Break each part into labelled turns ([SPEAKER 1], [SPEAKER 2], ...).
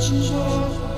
[SPEAKER 1] 执着。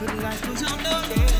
[SPEAKER 1] But life goes on,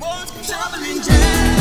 [SPEAKER 1] Traveling Jack.